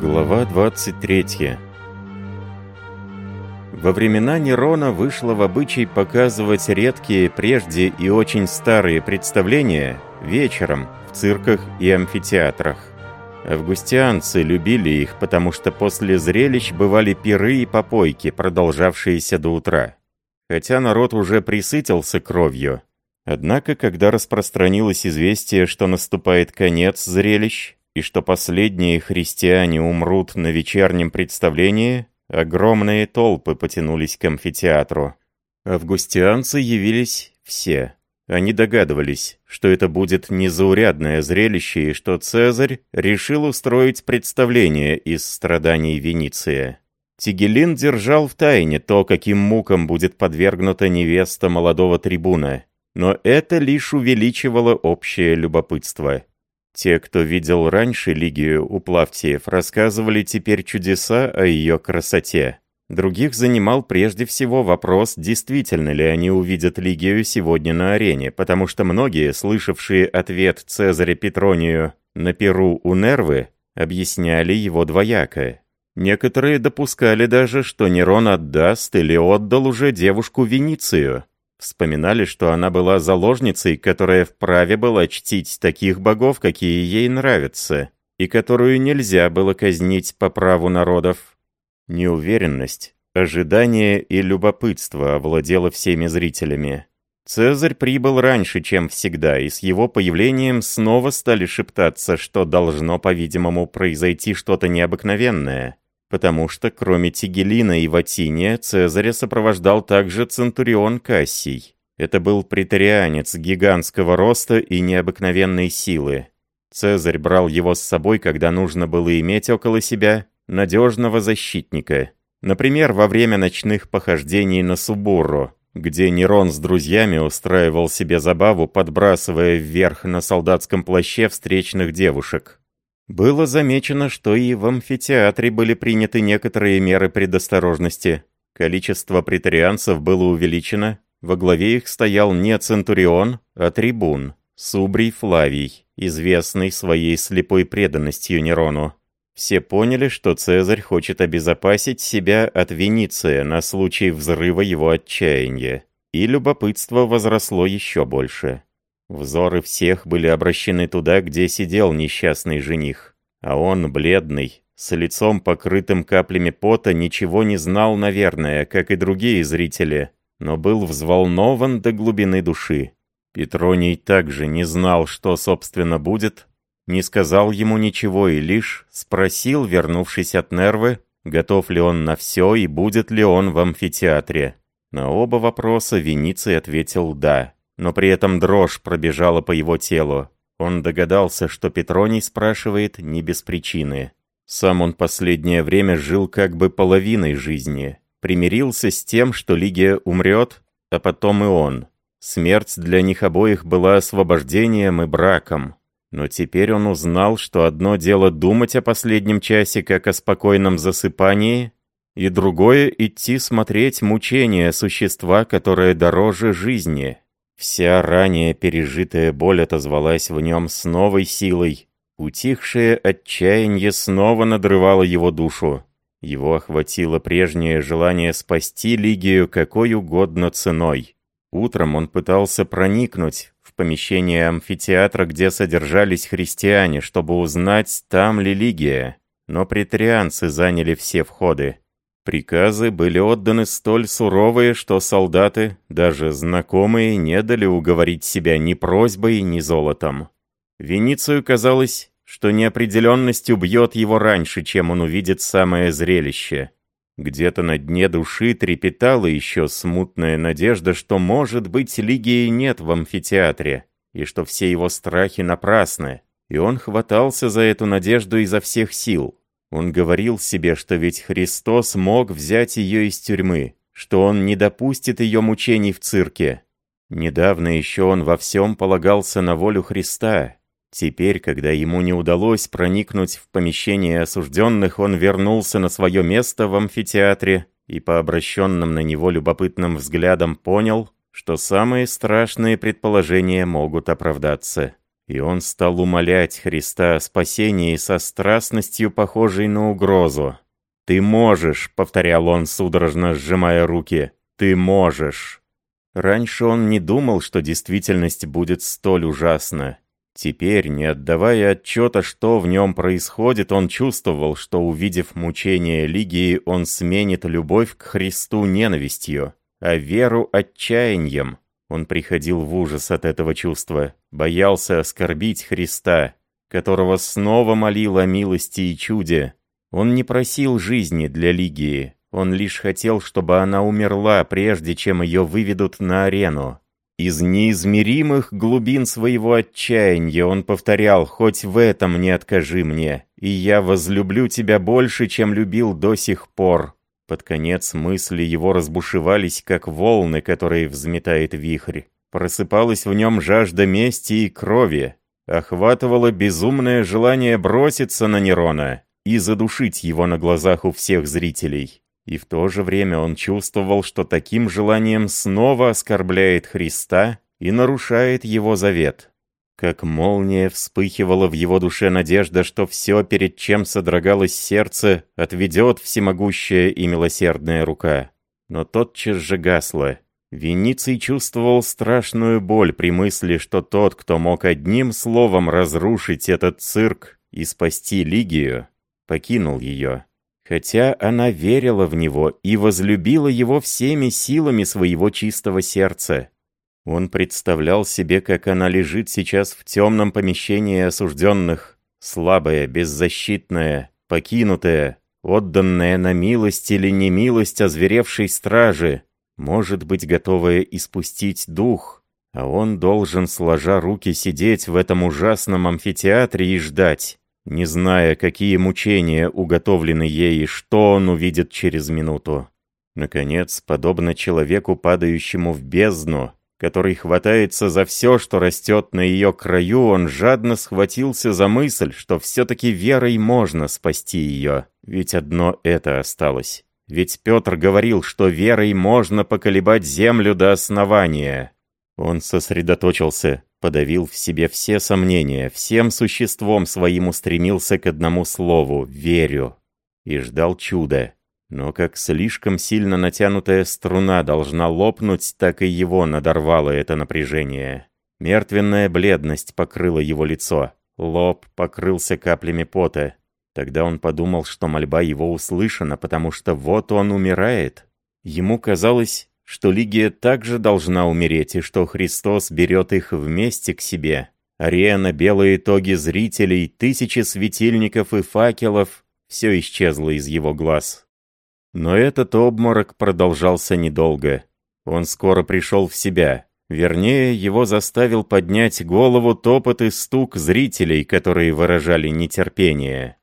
Глава 23 Во времена Нерона вышло в обычай показывать редкие, прежде и очень старые представления вечером в цирках и амфитеатрах. Августианцы любили их, потому что после зрелищ бывали пиры и попойки, продолжавшиеся до утра. Хотя народ уже присытился кровью. Однако, когда распространилось известие, что наступает конец зрелищ, и что последние христиане умрут на вечернем представлении, огромные толпы потянулись к амфитеатру. Августианцы явились все. Они догадывались, что это будет незаурядное зрелище и что Цезарь решил устроить представление из страданий Вениция. Тигелин держал в тайне то, каким мукам будет подвергнута невеста молодого трибуна, но это лишь увеличивало общее любопытство. Те, кто видел раньше Лигию у Плавтиев, рассказывали теперь чудеса о ее красоте. Других занимал прежде всего вопрос, действительно ли они увидят Лигию сегодня на арене, потому что многие, слышавшие ответ Цезаря Петронию на Перу у Нервы, объясняли его двояко. Некоторые допускали даже, что Нерон отдаст или отдал уже девушку Веницию. Вспоминали, что она была заложницей, которая вправе была чтить таких богов, какие ей нравятся, и которую нельзя было казнить по праву народов. Неуверенность, ожидание и любопытство овладело всеми зрителями. Цезарь прибыл раньше, чем всегда, и с его появлением снова стали шептаться, что должно, по-видимому, произойти что-то необыкновенное потому что кроме Тигелина и Ватиния Цезаря сопровождал также Центурион Кассий. Это был претарианец гигантского роста и необыкновенной силы. Цезарь брал его с собой, когда нужно было иметь около себя надежного защитника. Например, во время ночных похождений на Субурру, где Нерон с друзьями устраивал себе забаву, подбрасывая вверх на солдатском плаще встречных девушек. Было замечено, что и в амфитеатре были приняты некоторые меры предосторожности. Количество претарианцев было увеличено, во главе их стоял не Центурион, а трибун, Субрий Флавий, известный своей слепой преданностью Нерону. Все поняли, что Цезарь хочет обезопасить себя от Вениция на случай взрыва его отчаяния, и любопытство возросло еще больше. Взоры всех были обращены туда, где сидел несчастный жених. А он, бледный, с лицом покрытым каплями пота, ничего не знал, наверное, как и другие зрители, но был взволнован до глубины души. Петроний также не знал, что, собственно, будет, не сказал ему ничего и лишь спросил, вернувшись от нервы, готов ли он на все и будет ли он в амфитеатре. На оба вопроса Вениций ответил «да» но при этом дрожь пробежала по его телу. Он догадался, что Петроний спрашивает не без причины. Сам он последнее время жил как бы половиной жизни. Примирился с тем, что Лигия умрет, а потом и он. Смерть для них обоих была освобождением и браком. Но теперь он узнал, что одно дело думать о последнем часе, как о спокойном засыпании, и другое — идти смотреть мучения существа, которое дороже жизни. Вся ранее пережитая боль отозвалась в нем с новой силой. Утихшее отчаяние снова надрывало его душу. Его охватило прежнее желание спасти Лигию какой угодно ценой. Утром он пытался проникнуть в помещение амфитеатра, где содержались христиане, чтобы узнать, там ли Лигия. Но претарианцы заняли все входы. Приказы были отданы столь суровые, что солдаты, даже знакомые, не дали уговорить себя ни просьбой, ни золотом. Веницию казалось, что неопределенность убьет его раньше, чем он увидит самое зрелище. Где-то на дне души трепетала еще смутная надежда, что, может быть, Лигии нет в амфитеатре, и что все его страхи напрасны, и он хватался за эту надежду изо всех сил. Он говорил себе, что ведь Христос мог взять ее из тюрьмы, что он не допустит ее мучений в цирке. Недавно еще он во всем полагался на волю Христа. Теперь, когда ему не удалось проникнуть в помещение осужденных, он вернулся на свое место в амфитеатре и по обращенным на него любопытным взглядам понял, что самые страшные предположения могут оправдаться. И он стал умолять Христа о спасении со страстностью, похожей на угрозу. «Ты можешь», — повторял он, судорожно сжимая руки, — «ты можешь». Раньше он не думал, что действительность будет столь ужасна. Теперь, не отдавая отчета, что в нем происходит, он чувствовал, что, увидев мучение Лигии, он сменит любовь к Христу ненавистью, а веру отчаянием. Он приходил в ужас от этого чувства, боялся оскорбить Христа, которого снова молил о милости и чуде. Он не просил жизни для Лигии, он лишь хотел, чтобы она умерла, прежде чем ее выведут на арену. Из неизмеримых глубин своего отчаяния он повторял «Хоть в этом не откажи мне, и я возлюблю тебя больше, чем любил до сих пор». Под конец мысли его разбушевались, как волны, которые взметает вихрь. Просыпалась в нем жажда мести и крови. Охватывало безумное желание броситься на Нерона и задушить его на глазах у всех зрителей. И в то же время он чувствовал, что таким желанием снова оскорбляет Христа и нарушает его завет. Как молния вспыхивала в его душе надежда, что все, перед чем содрогалось сердце, отведет всемогущая и милосердная рука. Но тотчас же гасло. Вениций чувствовал страшную боль при мысли, что тот, кто мог одним словом разрушить этот цирк и спасти Лигию, покинул ее хотя она верила в него и возлюбила его всеми силами своего чистого сердца. Он представлял себе, как она лежит сейчас в темном помещении осужденных, слабая, беззащитная, покинутая, отданная на милость или немилость озверевшей стражи, может быть, готовая испустить дух, а он должен, сложа руки, сидеть в этом ужасном амфитеатре и ждать, не зная, какие мучения уготовлены ей и что он увидит через минуту. Наконец, подобно человеку, падающему в бездну, который хватается за все, что растет на ее краю, он жадно схватился за мысль, что все-таки верой можно спасти ее, ведь одно это осталось. Ведь Петр говорил, что верой можно поколебать землю до основания. Он сосредоточился, подавил в себе все сомнения, всем существом своим устремился к одному слову «верю» и ждал чуда. Но как слишком сильно натянутая струна должна лопнуть, так и его надорвало это напряжение. Мертвенная бледность покрыла его лицо, лоб покрылся каплями пота. Тогда он подумал, что мольба его услышана, потому что вот он умирает. Ему казалось, что Лигия также должна умереть, и что Христос берет их вместе к себе. Арена, белые тоги зрителей, тысячи светильников и факелов — все исчезло из его глаз. Но этот обморок продолжался недолго. Он скоро пришел в себя. Вернее, его заставил поднять голову топот и стук зрителей, которые выражали нетерпение.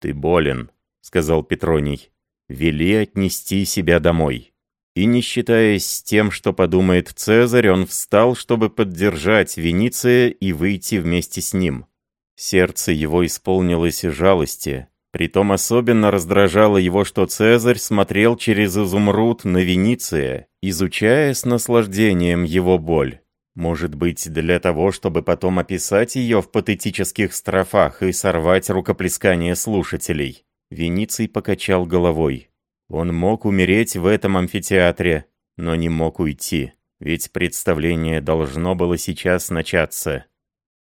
«Ты болен», — сказал Петроний. «Вели отнести себя домой». И не считаясь с тем, что подумает Цезарь, он встал, чтобы поддержать Вениция и выйти вместе с ним. Сердце его исполнилось жалости. Притом особенно раздражало его, что Цезарь смотрел через изумруд на Вениция, изучая с наслаждением его боль. Может быть, для того, чтобы потом описать ее в патетических строфах и сорвать рукоплескание слушателей. Вениций покачал головой. Он мог умереть в этом амфитеатре, но не мог уйти, ведь представление должно было сейчас начаться.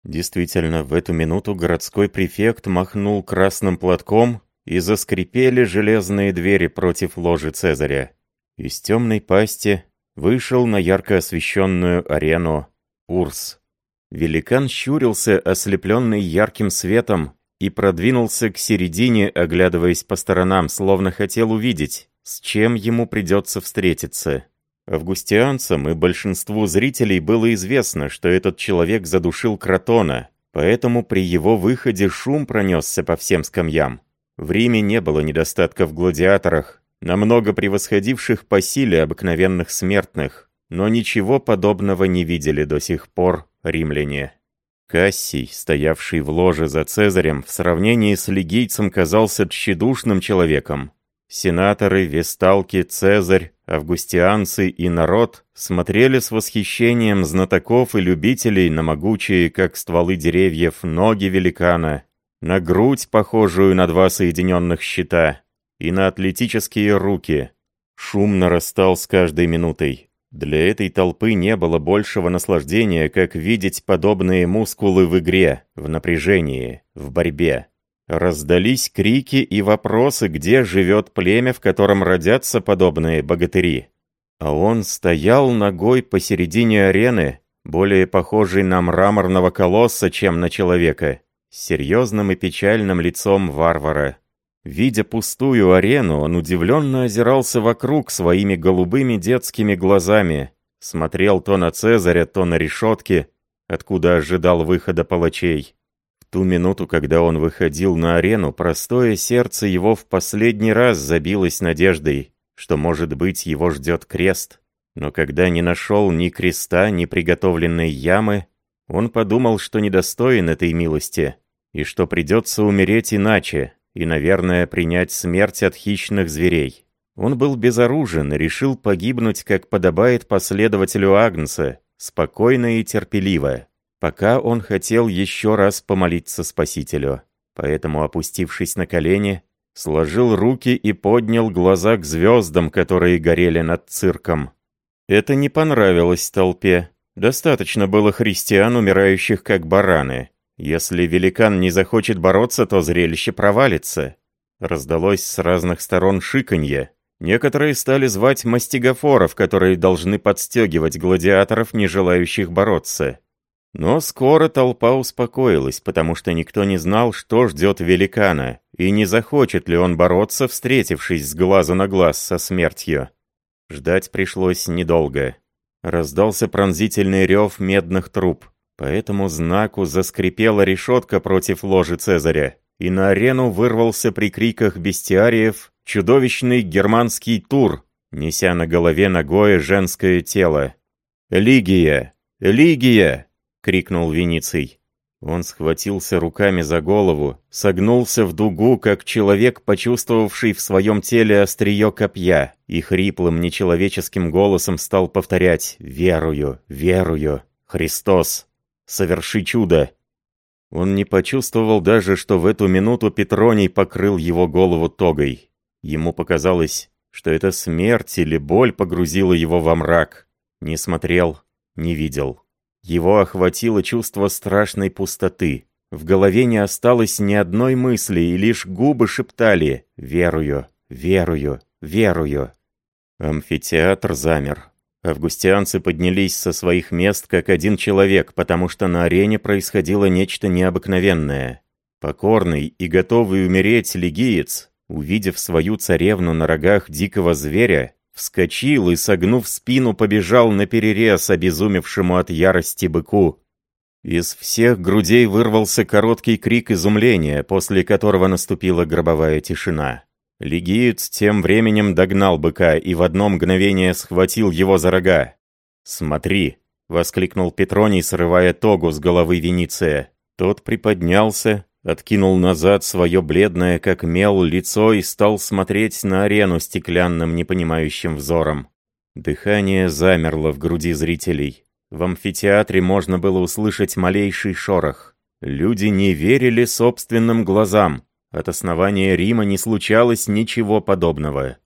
Действительно, в эту минуту городской префект махнул красным платком, и заскрипели железные двери против ложи Цезаря. Из темной пасти вышел на ярко освещенную арену Урс. Великан щурился, ослепленный ярким светом, и продвинулся к середине, оглядываясь по сторонам, словно хотел увидеть, с чем ему придется встретиться. Августианцам и большинству зрителей было известно, что этот человек задушил Кротона, поэтому при его выходе шум пронесся по всем скамьям. В Риме не было недостатка в гладиаторах, намного превосходивших по силе обыкновенных смертных, но ничего подобного не видели до сих пор римляне. Кассий, стоявший в ложе за Цезарем, в сравнении с лигийцем казался тщедушным человеком. Сенаторы, весталки, Цезарь, Августианцы и народ смотрели с восхищением знатоков и любителей на могучие, как стволы деревьев, ноги великана, на грудь, похожую на два соединенных щита, и на атлетические руки. Шум нарастал с каждой минутой. Для этой толпы не было большего наслаждения, как видеть подобные мускулы в игре, в напряжении, в борьбе. Раздались крики и вопросы, где живет племя, в котором родятся подобные богатыри. А он стоял ногой посередине арены, более похожий на мраморного колосса, чем на человека, с серьезным и печальным лицом варвара. Видя пустую арену, он удивленно озирался вокруг своими голубыми детскими глазами, смотрел то на Цезаря, то на решетки, откуда ожидал выхода палачей ту минуту, когда он выходил на арену, простое сердце его в последний раз забилось надеждой, что, может быть, его ждет крест. Но когда не нашел ни креста, ни приготовленной ямы, он подумал, что недостоин этой милости, и что придется умереть иначе, и, наверное, принять смерть от хищных зверей. Он был безоружен и решил погибнуть, как подобает последователю Агнца, спокойно и терпеливо пока он хотел еще раз помолиться Спасителю. Поэтому, опустившись на колени, сложил руки и поднял глаза к звездам, которые горели над цирком. Это не понравилось толпе. Достаточно было христиан, умирающих как бараны. Если великан не захочет бороться, то зрелище провалится. Раздалось с разных сторон шиканье. Некоторые стали звать мастигофоров, которые должны подстегивать гладиаторов, не желающих бороться. Но скоро толпа успокоилась, потому что никто не знал, что ждет великана, и не захочет ли он бороться, встретившись с глазу на глаз со смертью. Ждать пришлось недолго. Раздался пронзительный рев медных труб. По этому знаку заскрипела решетка против ложи Цезаря, и на арену вырвался при криках бестиариев чудовищный германский тур, неся на голове ногое женское тело. «Лигия! Лигия!» — крикнул Вениций. Он схватился руками за голову, согнулся в дугу, как человек, почувствовавший в своем теле острие копья, и хриплым нечеловеческим голосом стал повторять «Верую, верую, Христос, соверши чудо!» Он не почувствовал даже, что в эту минуту Петроний покрыл его голову тогой. Ему показалось, что это смерть или боль погрузила его во мрак. Не смотрел, не видел. Его охватило чувство страшной пустоты. В голове не осталось ни одной мысли, и лишь губы шептали «Верую, верую, верую». Амфитеатр замер. Августианцы поднялись со своих мест как один человек, потому что на арене происходило нечто необыкновенное. Покорный и готовый умереть легиец, увидев свою царевну на рогах дикого зверя, вскочил и, согнув спину, побежал на перерез обезумевшему от ярости быку. Из всех грудей вырвался короткий крик изумления, после которого наступила гробовая тишина. Легиец тем временем догнал быка и в одно мгновение схватил его за рога. «Смотри!» — воскликнул Петроний, срывая тогу с головы Вениция. Тот приподнялся, откинул назад свое бледное, как мел, лицо и стал смотреть на арену стеклянным, непонимающим взором. Дыхание замерло в груди зрителей. В амфитеатре можно было услышать малейший шорох. Люди не верили собственным глазам. От основания Рима не случалось ничего подобного.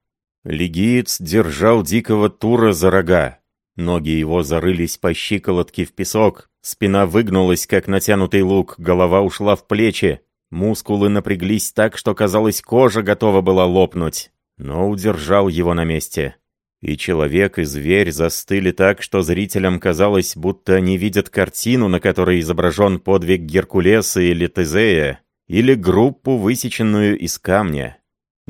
Легиец держал дикого тура за рога. Ноги его зарылись по щиколотке в песок, спина выгнулась, как натянутый лук, голова ушла в плечи, мускулы напряглись так, что, казалось, кожа готова была лопнуть, но удержал его на месте. И человек, и зверь застыли так, что зрителям казалось, будто они видят картину, на которой изображен подвиг Геркулеса или Тезея, или группу, высеченную из камня.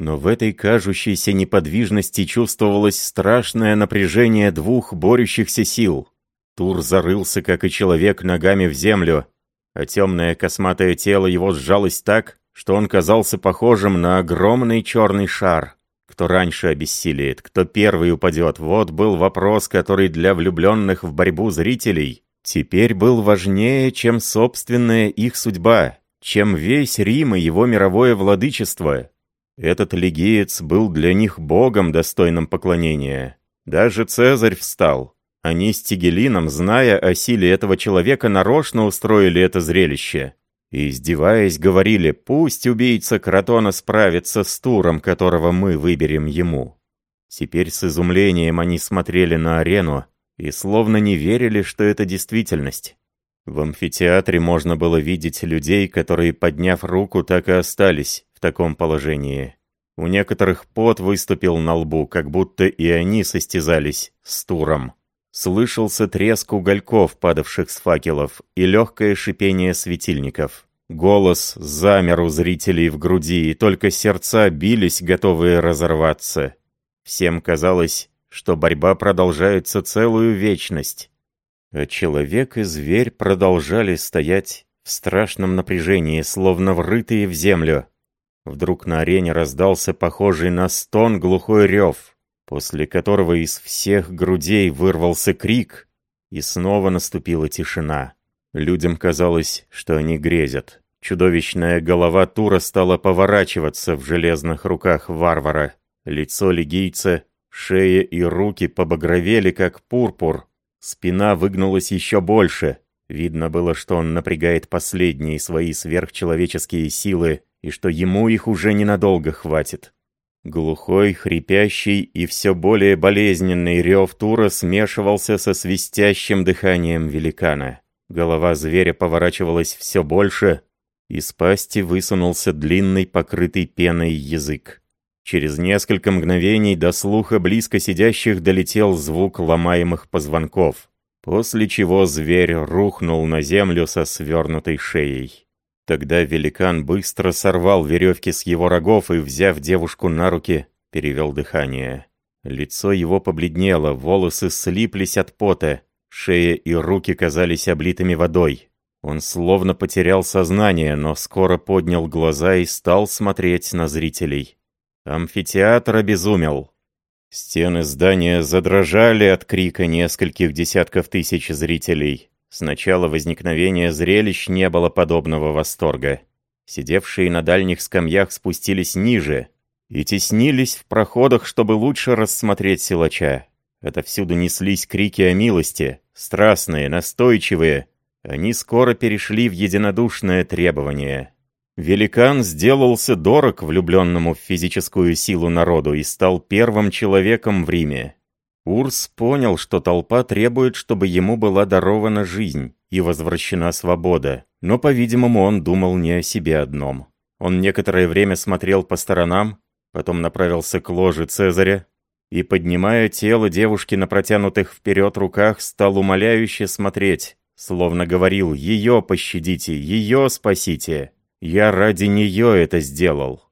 Но в этой кажущейся неподвижности чувствовалось страшное напряжение двух борющихся сил. Тур зарылся, как и человек, ногами в землю, а темное косматое тело его сжалось так, что он казался похожим на огромный черный шар. Кто раньше обессилеет, кто первый упадет, вот был вопрос, который для влюбленных в борьбу зрителей теперь был важнее, чем собственная их судьба, чем весь Рим и его мировое владычество. Этот легиец был для них богом, достойным поклонения. Даже Цезарь встал. Они с Тигелином, зная о силе этого человека, нарочно устроили это зрелище. И, издеваясь, говорили, пусть убийца Кротона справится с туром, которого мы выберем ему. Теперь с изумлением они смотрели на арену и словно не верили, что это действительность. В амфитеатре можно было видеть людей, которые, подняв руку, так и остались таком положении. У некоторых пот выступил на лбу, как будто и они состязались с туром. Слышался треск угольков, падавших с факелов, и легкое шипение светильников. Голос замер у зрителей в груди, и только сердца бились, готовые разорваться. Всем казалось, что борьба продолжается целую вечность. А человек и зверь продолжали стоять в страшном напряжении, словно врытые в землю. Вдруг на арене раздался похожий на стон глухой рев, после которого из всех грудей вырвался крик, и снова наступила тишина. Людям казалось, что они грезят. Чудовищная голова Тура стала поворачиваться в железных руках варвара. Лицо лигийца, шея и руки побагровели, как пурпур, Спина выгнулась еще больше. Видно было, что он напрягает последние свои сверхчеловеческие силы, и что ему их уже ненадолго хватит. Глухой, хрипящий и все более болезненный рев Тура смешивался со свистящим дыханием великана. Голова зверя поворачивалась все больше, из пасти высунулся длинный, покрытый пеной язык. Через несколько мгновений до слуха близко сидящих долетел звук ломаемых позвонков, после чего зверь рухнул на землю со свернутой шеей. Тогда великан быстро сорвал веревки с его рогов и, взяв девушку на руки, перевел дыхание. Лицо его побледнело, волосы слиплись от пота, шея и руки казались облитыми водой. Он словно потерял сознание, но скоро поднял глаза и стал смотреть на зрителей. Амфитеатр обезумел. Стены здания задрожали от крика нескольких десятков тысяч зрителей. С начала возникновения зрелищ не было подобного восторга. Сидевшие на дальних скамьях спустились ниже и теснились в проходах, чтобы лучше рассмотреть силача. Отовсюду неслись крики о милости, страстные, настойчивые. Они скоро перешли в единодушное требование. Великан сделался дорог влюбленному в физическую силу народу и стал первым человеком в Риме. Урс понял, что толпа требует, чтобы ему была дарована жизнь и возвращена свобода, но, по-видимому, он думал не о себе одном. Он некоторое время смотрел по сторонам, потом направился к ложе Цезаря и, поднимая тело девушки на протянутых вперед руках, стал умоляюще смотреть, словно говорил «Ее пощадите, ее спасите». Я ради нее это сделал.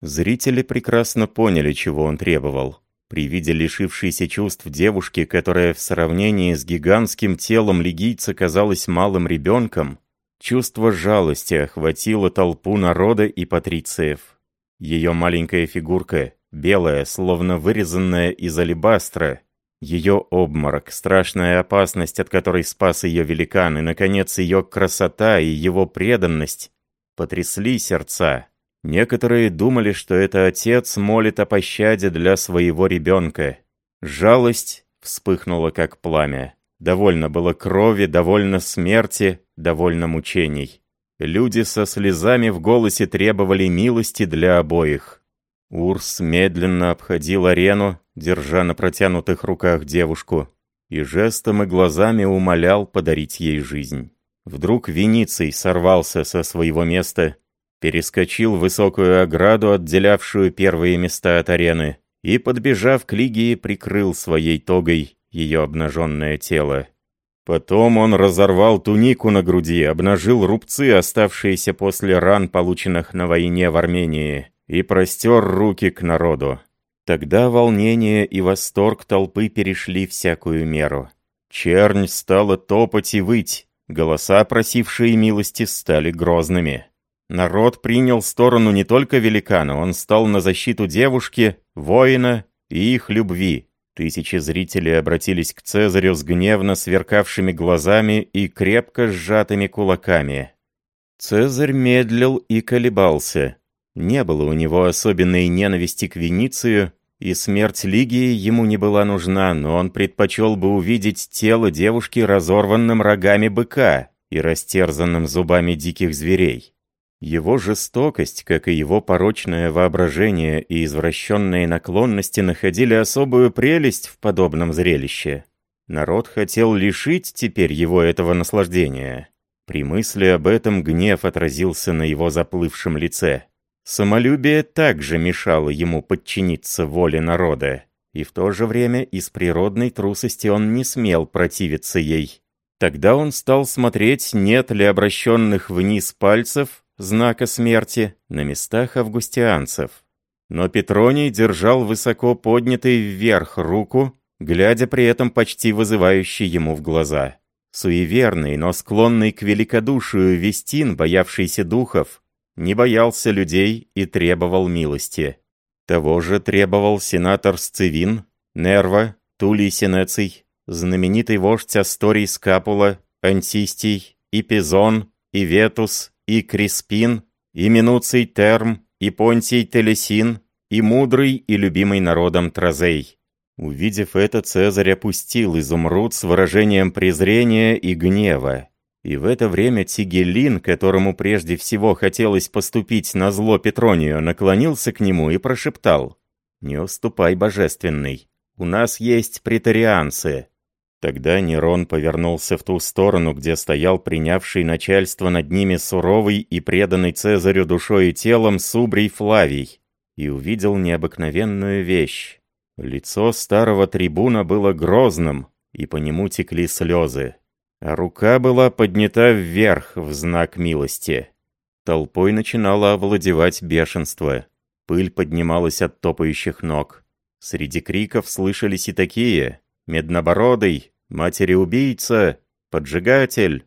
Зрители прекрасно поняли, чего он требовал. При виде лишившейся чувств девушки, которая в сравнении с гигантским телом лигийца казалась малым ребенком, чувство жалости охватило толпу народа и патрициев. Ее маленькая фигурка, белая, словно вырезанная из алебастра, ее обморок, страшная опасность, от которой спас ее великан, и, наконец, ее красота и его преданность потрясли сердца. Некоторые думали, что это отец молит о пощаде для своего ребенка. Жалость вспыхнула как пламя. Довольно было крови, довольно смерти, довольно мучений. Люди со слезами в голосе требовали милости для обоих. Урс медленно обходил арену, держа на протянутых руках девушку, и жестом и глазами умолял подарить ей жизнь. Вдруг Вениций сорвался со своего места, перескочил высокую ограду, отделявшую первые места от арены, и, подбежав к Лигии, прикрыл своей тогой ее обнаженное тело. Потом он разорвал тунику на груди, обнажил рубцы, оставшиеся после ран, полученных на войне в Армении, и простер руки к народу. Тогда волнение и восторг толпы перешли всякую меру. Чернь стала топать и выть, Голоса, просившие милости, стали грозными. Народ принял сторону не только великана, он стал на защиту девушки, воина и их любви. Тысячи зрителей обратились к Цезарю с гневно сверкавшими глазами и крепко сжатыми кулаками. Цезарь медлил и колебался. Не было у него особенной ненависти к Веницию, и смерть Лигии ему не была нужна, но он предпочел бы увидеть тело девушки разорванным рогами быка и растерзанным зубами диких зверей. Его жестокость, как и его порочное воображение и извращенные наклонности находили особую прелесть в подобном зрелище. Народ хотел лишить теперь его этого наслаждения. При мысли об этом гнев отразился на его заплывшем лице. Самолюбие также мешало ему подчиниться воле народа, и в то же время из природной трусости он не смел противиться ей. Тогда он стал смотреть, нет ли обращенных вниз пальцев, знака смерти, на местах августианцев. Но Петроний держал высоко поднятой вверх руку, глядя при этом почти вызывающий ему в глаза. Суеверный, но склонный к великодушию Вестин, боявшийся духов, не боялся людей и требовал милости. Того же требовал сенатор Сцевин, Нерва, Тулий Сенеций, знаменитый вождь Асторий Скапула, Антистий, и Пизон, и Криспин, и Минуций Терм, и Понтий Телесин, и мудрый и любимый народом Тразей. Увидев это, Цезарь опустил изумруд с выражением презрения и гнева, и в это время Тигелин, которому прежде всего хотелось поступить на зло Петронию, наклонился к нему и прошептал «Не уступай, божественный, у нас есть претарианцы». Тогда Нерон повернулся в ту сторону, где стоял принявший начальство над ними суровый и преданный Цезарю душой и телом Субрий Флавий, и увидел необыкновенную вещь. Лицо старого трибуна было грозным, и по нему текли слезы а рука была поднята вверх в знак милости. Толпой начинало овладевать бешенство. Пыль поднималась от топающих ног. Среди криков слышались и такие «Меднобородый! Матери-убийца! Поджигатель!»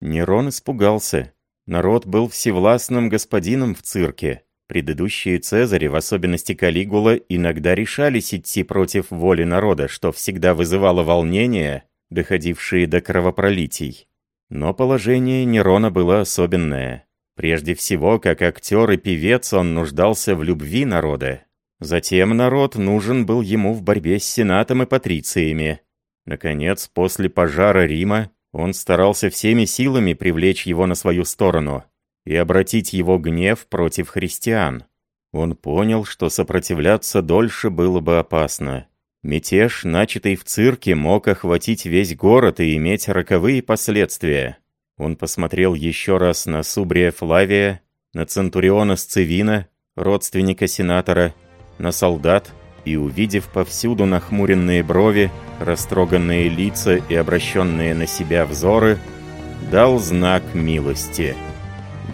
Нерон испугался. Народ был всевластным господином в цирке. Предыдущие Цезари, в особенности Калигула, иногда решались идти против воли народа, что всегда вызывало волнение доходившие до кровопролитий. Но положение Нерона было особенное. Прежде всего, как актер и певец, он нуждался в любви народа. Затем народ нужен был ему в борьбе с сенатом и патрициями. Наконец, после пожара Рима, он старался всеми силами привлечь его на свою сторону и обратить его гнев против христиан. Он понял, что сопротивляться дольше было бы опасно. Мятеж, начатый в цирке, мог охватить весь город и иметь роковые последствия. Он посмотрел еще раз на Субрия Флавия, на Центуриона Сцевина, родственника сенатора, на солдат, и, увидев повсюду нахмуренные брови, растроганные лица и обращенные на себя взоры, дал знак милости.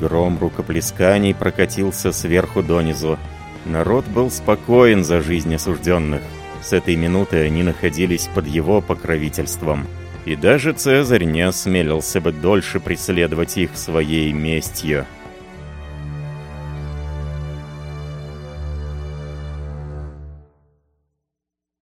Гром рукоплесканий прокатился сверху донизу. Народ был спокоен за жизнь осужденных. С этой минуты они находились под его покровительством. И даже Цезарь не осмелился бы дольше преследовать их своей местью.